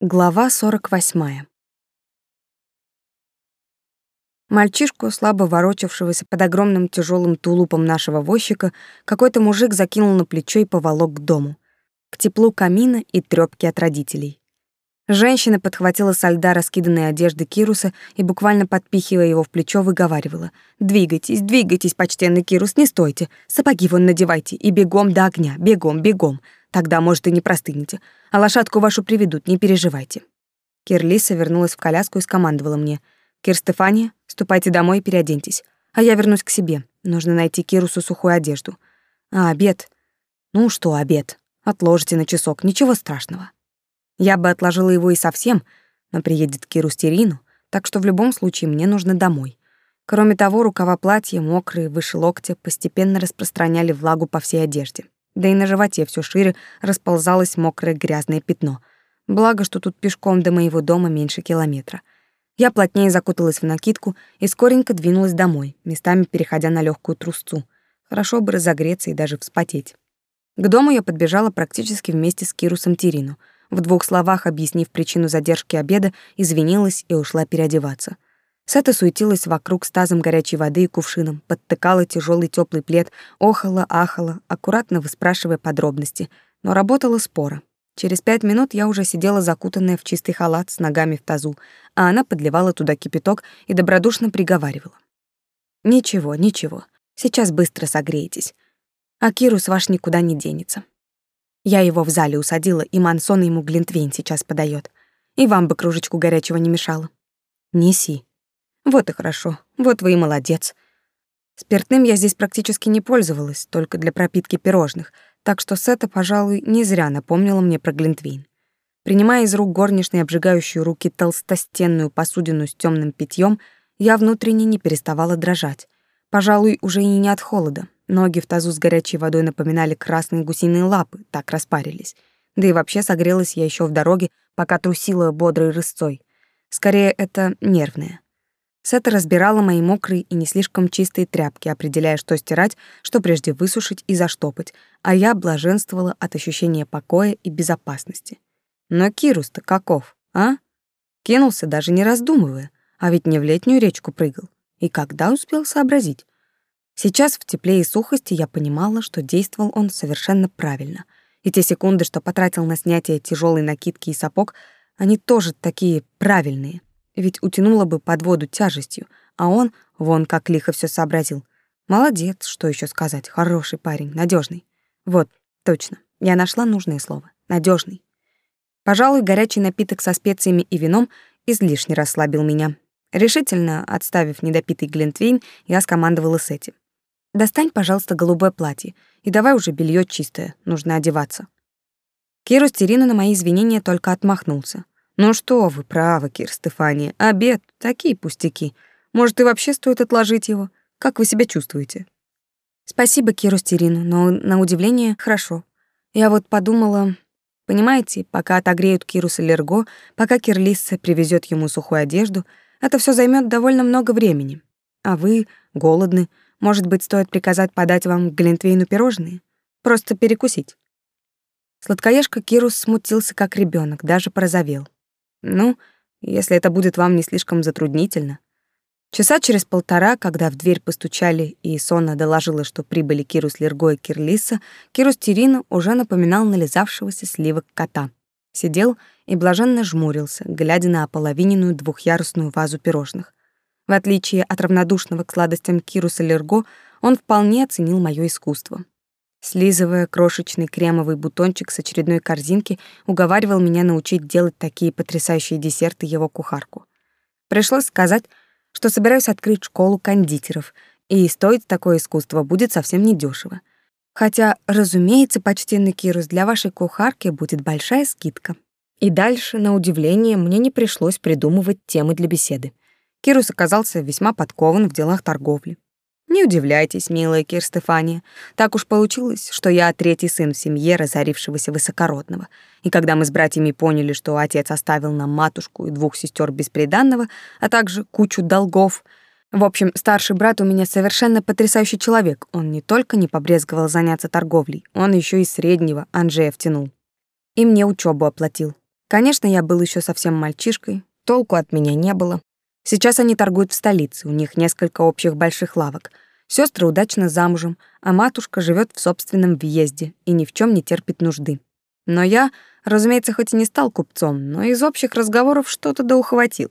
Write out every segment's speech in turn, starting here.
Глава 48. Мальчишку, слабо ворочавшегося под огромным тяжелым тулупом нашего возчика, какой-то мужик закинул на плечо и поволок к дому, к теплу камина и трёпке от родителей. Женщина подхватила со льда раскиданные одежды Кируса и, буквально подпихивая его в плечо, выговаривала. «Двигайтесь, двигайтесь, почтенный Кирус, не стойте. Сапоги вон надевайте и бегом до огня, бегом, бегом. Тогда, может, и не простынете. А лошадку вашу приведут, не переживайте». Кирлиса вернулась в коляску и скомандовала мне. «Кир Стефания, ступайте домой и переоденьтесь. А я вернусь к себе. Нужно найти Кирусу сухую одежду. А обед? Ну что обед? Отложите на часок, ничего страшного». Я бы отложила его и совсем, но приедет Кирус Терину, так что в любом случае мне нужно домой. Кроме того, рукава платья, мокрые, выше локтя, постепенно распространяли влагу по всей одежде да и на животе все шире расползалось мокрое грязное пятно. Благо, что тут пешком до моего дома меньше километра. Я плотнее закуталась в накидку и скоренько двинулась домой, местами переходя на легкую трусцу. Хорошо бы разогреться и даже вспотеть. К дому я подбежала практически вместе с Кирусом Тирину. В двух словах объяснив причину задержки обеда, извинилась и ушла переодеваться. Сета суетилась вокруг с тазом горячей воды и кувшином, подтыкала тяжелый теплый плед, охала, ахала, аккуратно выспрашивая подробности, но работала спора. Через пять минут я уже сидела закутанная в чистый халат с ногами в тазу, а она подливала туда кипяток и добродушно приговаривала. «Ничего, ничего, сейчас быстро согреетесь. А Кирус ваш никуда не денется. Я его в зале усадила, и Мансон ему глинтвейн сейчас подает. И вам бы кружечку горячего не мешало. Неси». Вот и хорошо. Вот вы и молодец. Спиртным я здесь практически не пользовалась, только для пропитки пирожных, так что Сета, пожалуй, не зря напомнила мне про Глинтвейн. Принимая из рук горничной обжигающую руки толстостенную посудину с темным питьем, я внутренне не переставала дрожать. Пожалуй, уже и не от холода. Ноги в тазу с горячей водой напоминали красные гусиные лапы, так распарились. Да и вообще согрелась я еще в дороге, пока трусила бодрой рысцой. Скорее, это нервное. Сета разбирала мои мокрые и не слишком чистые тряпки, определяя, что стирать, что прежде высушить и заштопать, а я блаженствовала от ощущения покоя и безопасности. Но Кирус-то каков, а? Кинулся, даже не раздумывая, а ведь не в летнюю речку прыгал. И когда успел сообразить? Сейчас в тепле и сухости я понимала, что действовал он совершенно правильно. И те секунды, что потратил на снятие тяжелой накидки и сапог, они тоже такие правильные ведь утянуло бы под воду тяжестью, а он вон как лихо все сообразил. Молодец, что еще сказать, хороший парень, надежный. Вот, точно, я нашла нужное слово. надежный. Пожалуй, горячий напиток со специями и вином излишне расслабил меня. Решительно отставив недопитый глинтвейн, я скомандовала Сети. «Достань, пожалуйста, голубое платье, и давай уже белье чистое, нужно одеваться». Киру Стерина на мои извинения только отмахнулся. Ну что вы, правы, Кир Стефания, обед, такие пустяки. Может, и вообще стоит отложить его? Как вы себя чувствуете? Спасибо, Киру Стерину, но на удивление хорошо. Я вот подумала, понимаете, пока отогреют Киру с Лерго, пока Кирлисса привезет ему сухую одежду, это все займет довольно много времени. А вы голодны, может быть, стоит приказать подать вам глинтвейну пирожные? Просто перекусить. Сладкоежка Кирус смутился как ребенок, даже порозовел. Ну, если это будет вам не слишком затруднительно. Часа через полтора, когда в дверь постучали и Сонна доложила, что прибыли Кирус Лерго и Кирлиса, Кирус Терина уже напоминал нализавшегося сливок кота. Сидел и блаженно жмурился, глядя на ополовиненную двухъярусную вазу пирожных. В отличие от равнодушного к сладостям Кируса Лерго, он вполне оценил мое искусство. Слизывая крошечный кремовый бутончик с очередной корзинки, уговаривал меня научить делать такие потрясающие десерты его кухарку. Пришлось сказать, что собираюсь открыть школу кондитеров, и стоить такое искусство будет совсем недешево. Хотя, разумеется, почтенный Кирус, для вашей кухарки будет большая скидка. И дальше, на удивление, мне не пришлось придумывать темы для беседы. Кирус оказался весьма подкован в делах торговли. Не удивляйтесь, милая Кир Стефания. Так уж получилось, что я третий сын в семье разорившегося высокородного. И когда мы с братьями поняли, что отец оставил нам матушку и двух сестер бесприданного, а также кучу долгов, в общем, старший брат у меня совершенно потрясающий человек. Он не только не побрезговал заняться торговлей, он еще и среднего Анжея втянул. И мне учебу оплатил. Конечно, я был еще совсем мальчишкой, толку от меня не было. Сейчас они торгуют в столице, у них несколько общих больших лавок. Сестры удачно замужем, а матушка живет в собственном въезде и ни в чем не терпит нужды. Но я, разумеется, хоть и не стал купцом, но из общих разговоров что-то да ухватил.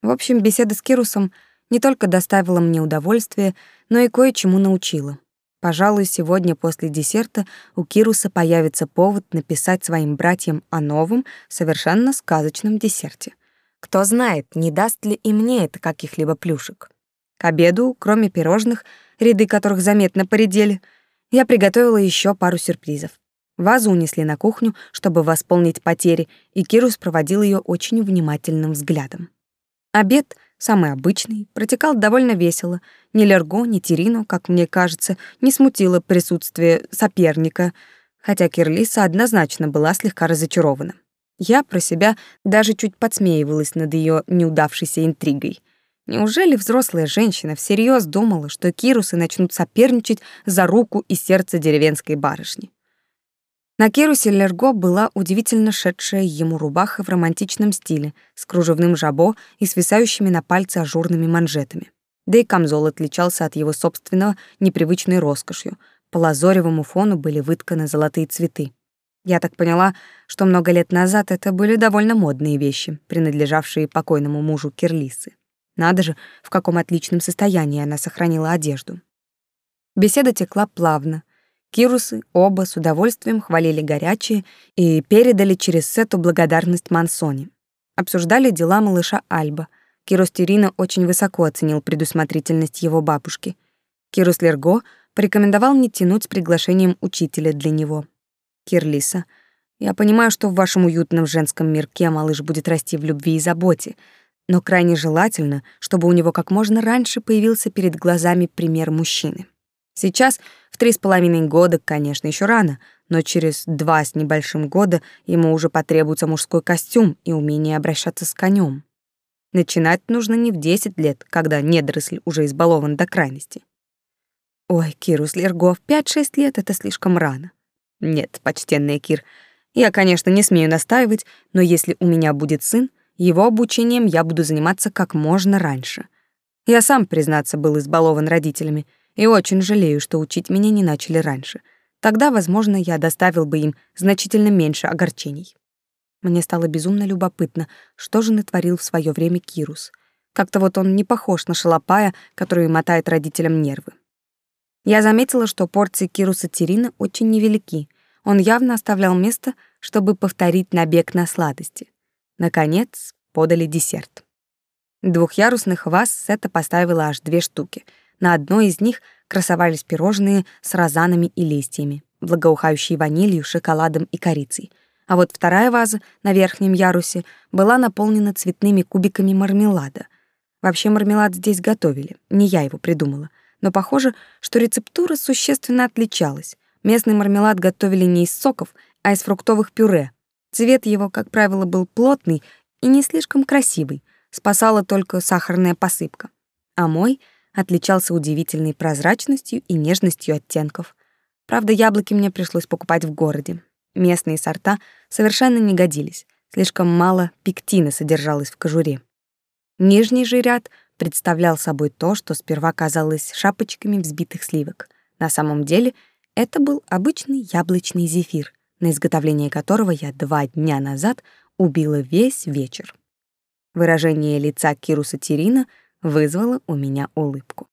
В общем, беседа с Кирусом не только доставила мне удовольствие, но и кое-чему научила. Пожалуй, сегодня после десерта у Кируса появится повод написать своим братьям о новом, совершенно сказочном десерте. Кто знает, не даст ли и мне это каких-либо плюшек. К обеду, кроме пирожных, ряды которых заметно поредели, я приготовила еще пару сюрпризов. Вазу унесли на кухню, чтобы восполнить потери, и Кирус проводил ее очень внимательным взглядом. Обед, самый обычный, протекал довольно весело. Ни Лерго, ни Терину, как мне кажется, не смутило присутствие соперника, хотя Кирлиса однозначно была слегка разочарована. Я про себя даже чуть подсмеивалась над ее неудавшейся интригой. Неужели взрослая женщина всерьез думала, что кирусы начнут соперничать за руку и сердце деревенской барышни? На Кирусе Лерго была удивительно шедшая ему рубаха в романтичном стиле, с кружевным жабо и свисающими на пальце ажурными манжетами. Да и камзол отличался от его собственного непривычной роскошью. По лазоревому фону были вытканы золотые цветы. Я так поняла, что много лет назад это были довольно модные вещи, принадлежавшие покойному мужу Кирлисы. Надо же, в каком отличном состоянии она сохранила одежду. Беседа текла плавно, Кирусы оба с удовольствием хвалили горячие и передали через Сету благодарность Мансоне. Обсуждали дела малыша Альба. Кирус Терина очень высоко оценил предусмотрительность его бабушки. Кирус Лерго порекомендовал не тянуть с приглашением учителя для него. Кирлиса, я понимаю, что в вашем уютном женском мирке малыш будет расти в любви и заботе, но крайне желательно, чтобы у него как можно раньше появился перед глазами пример мужчины. Сейчас в три с половиной года, конечно, еще рано, но через два с небольшим года ему уже потребуется мужской костюм и умение обращаться с конем. Начинать нужно не в десять лет, когда недоросль уже избалован до крайности. Ой, Кирус Лергов, пять-шесть лет — это слишком рано. Нет, почтенный Кир, я, конечно, не смею настаивать, но если у меня будет сын, его обучением я буду заниматься как можно раньше. Я сам, признаться, был избалован родителями — и очень жалею, что учить меня не начали раньше. Тогда, возможно, я доставил бы им значительно меньше огорчений. Мне стало безумно любопытно, что же натворил в свое время Кирус. Как-то вот он не похож на шалопая, который мотает родителям нервы. Я заметила, что порции Кируса Терина очень невелики. Он явно оставлял место, чтобы повторить набег на сладости. Наконец, подали десерт. Двухъярусных ваз Сета поставила аж две штуки — на одной из них красовались пирожные с розанами и листьями, благоухающие ванилью, шоколадом и корицей. А вот вторая ваза на верхнем ярусе была наполнена цветными кубиками мармелада. Вообще мармелад здесь готовили, не я его придумала. Но похоже, что рецептура существенно отличалась. Местный мармелад готовили не из соков, а из фруктовых пюре. Цвет его, как правило, был плотный и не слишком красивый, спасала только сахарная посыпка. А мой — отличался удивительной прозрачностью и нежностью оттенков. Правда, яблоки мне пришлось покупать в городе. Местные сорта совершенно не годились, слишком мало пектина содержалось в кожуре. Нижний же ряд представлял собой то, что сперва казалось шапочками взбитых сливок. На самом деле это был обычный яблочный зефир, на изготовление которого я два дня назад убила весь вечер. Выражение лица Кируса Терина вызвало у меня улыбку.